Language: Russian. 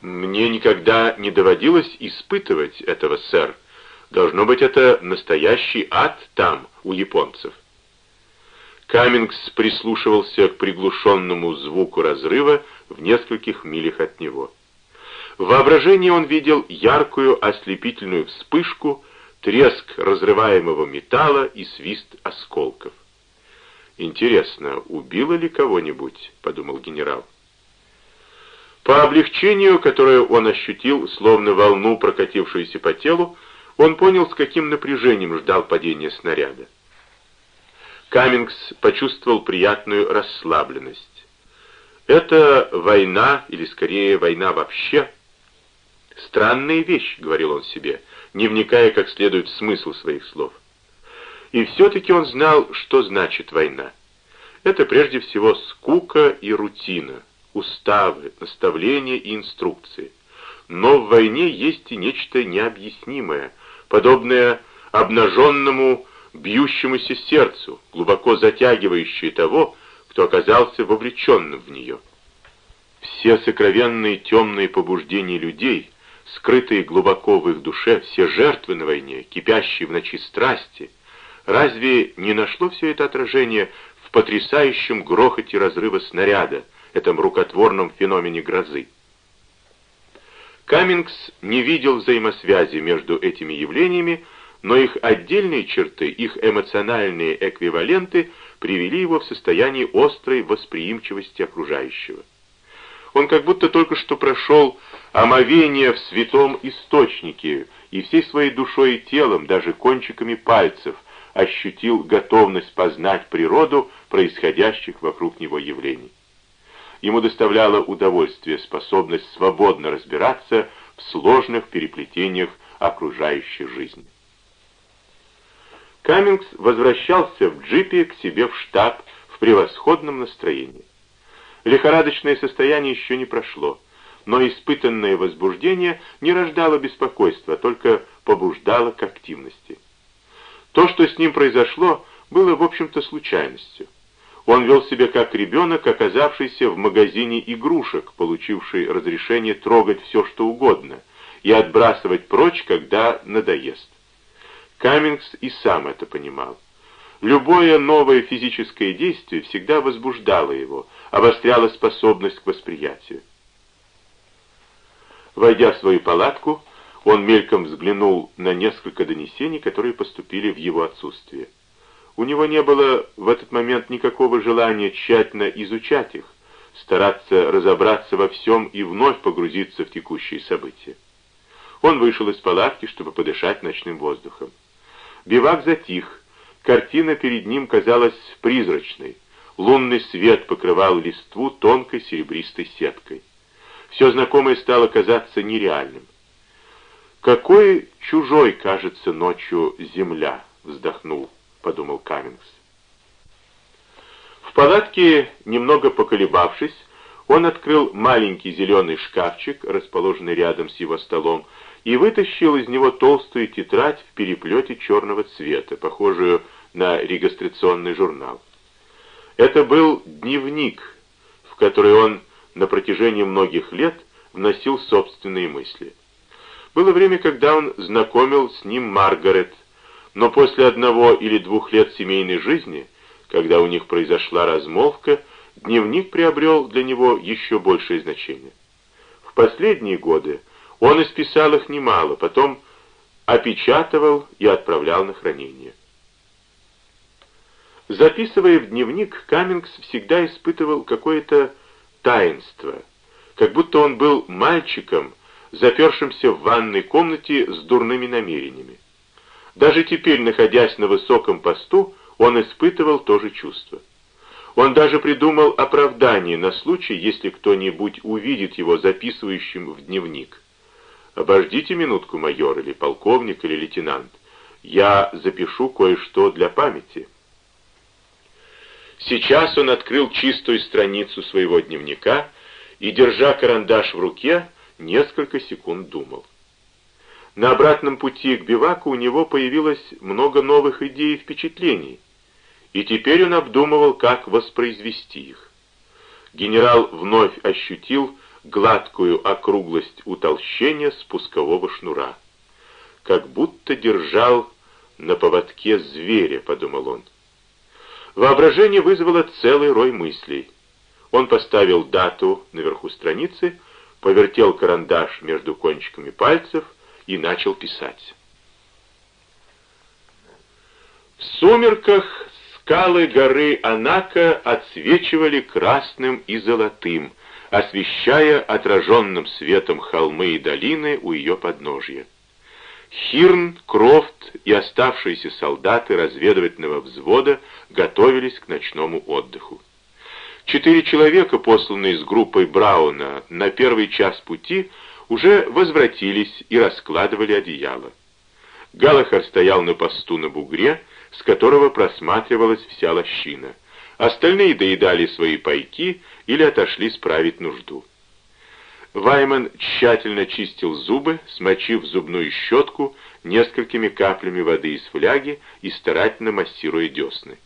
Мне никогда не доводилось испытывать этого, сэр. Должно быть, это настоящий ад там, у японцев. Каммингс прислушивался к приглушенному звуку разрыва в нескольких милях от него. В воображении он видел яркую ослепительную вспышку, треск разрываемого металла и свист осколков. «Интересно, убило ли кого-нибудь?» — подумал генерал. По облегчению, которое он ощутил, словно волну, прокатившуюся по телу, он понял, с каким напряжением ждал падения снаряда. Каммингс почувствовал приятную расслабленность. «Это война, или скорее война вообще?» «Странная вещь», — говорил он себе, не вникая как следует в смысл своих слов. И все-таки он знал, что значит война. Это прежде всего скука и рутина, уставы, наставления и инструкции. Но в войне есть и нечто необъяснимое, подобное обнаженному, бьющемуся сердцу, глубоко затягивающее того, кто оказался вовлеченным в нее. Все сокровенные темные побуждения людей, скрытые глубоко в их душе, все жертвы на войне, кипящие в ночи страсти — Разве не нашло все это отражение в потрясающем грохоте разрыва снаряда, этом рукотворном феномене грозы? Каммингс не видел взаимосвязи между этими явлениями, но их отдельные черты, их эмоциональные эквиваленты привели его в состояние острой восприимчивости окружающего. Он как будто только что прошел омовение в святом источнике и всей своей душой и телом, даже кончиками пальцев – ощутил готовность познать природу происходящих вокруг него явлений. Ему доставляло удовольствие способность свободно разбираться в сложных переплетениях окружающей жизни. Каммингс возвращался в джипе к себе в штаб в превосходном настроении. Лихорадочное состояние еще не прошло, но испытанное возбуждение не рождало беспокойства, только побуждало к активности. То, что с ним произошло, было, в общем-то, случайностью. Он вел себя как ребенок, оказавшийся в магазине игрушек, получивший разрешение трогать все, что угодно, и отбрасывать прочь, когда надоест. Каммингс и сам это понимал. Любое новое физическое действие всегда возбуждало его, обостряло способность к восприятию. Войдя в свою палатку, он мельком взглянул на несколько донесений, которые поступили в его отсутствие. У него не было в этот момент никакого желания тщательно изучать их, стараться разобраться во всем и вновь погрузиться в текущие события. Он вышел из палатки, чтобы подышать ночным воздухом. Бивак затих, картина перед ним казалась призрачной, лунный свет покрывал листву тонкой серебристой сеткой. Все знакомое стало казаться нереальным. «Какой чужой кажется ночью земля!» — вздохнул, — подумал Каммингс. В палатке, немного поколебавшись, он открыл маленький зеленый шкафчик, расположенный рядом с его столом, и вытащил из него толстую тетрадь в переплете черного цвета, похожую на регистрационный журнал. Это был дневник, в который он на протяжении многих лет вносил собственные мысли. Было время, когда он знакомил с ним Маргарет, но после одного или двух лет семейной жизни, когда у них произошла размолвка, дневник приобрел для него еще большее значение. В последние годы он исписал их немало, потом опечатывал и отправлял на хранение. Записывая в дневник, Каммингс всегда испытывал какое-то таинство, как будто он был мальчиком, запершимся в ванной комнате с дурными намерениями. Даже теперь, находясь на высоком посту, он испытывал то же чувство. Он даже придумал оправдание на случай, если кто-нибудь увидит его записывающим в дневник. «Обождите минутку, майор, или полковник, или лейтенант. Я запишу кое-что для памяти». Сейчас он открыл чистую страницу своего дневника и, держа карандаш в руке, несколько секунд думал. На обратном пути к биваку у него появилось много новых идей и впечатлений, и теперь он обдумывал, как воспроизвести их. Генерал вновь ощутил гладкую округлость утолщения спускового шнура. Как будто держал на поводке зверя, подумал он. Воображение вызвало целый рой мыслей. Он поставил дату наверху страницы, повертел карандаш между кончиками пальцев и начал писать. В сумерках скалы горы Анака отсвечивали красным и золотым, освещая отраженным светом холмы и долины у ее подножья. Хирн, Крофт и оставшиеся солдаты разведывательного взвода готовились к ночному отдыху. Четыре человека, посланные с группой Брауна на первый час пути, уже возвратились и раскладывали одеяло. Галахар стоял на посту на бугре, с которого просматривалась вся лощина. Остальные доедали свои пайки или отошли справить нужду. Вайман тщательно чистил зубы, смочив зубную щетку несколькими каплями воды из фляги и старательно массируя десны.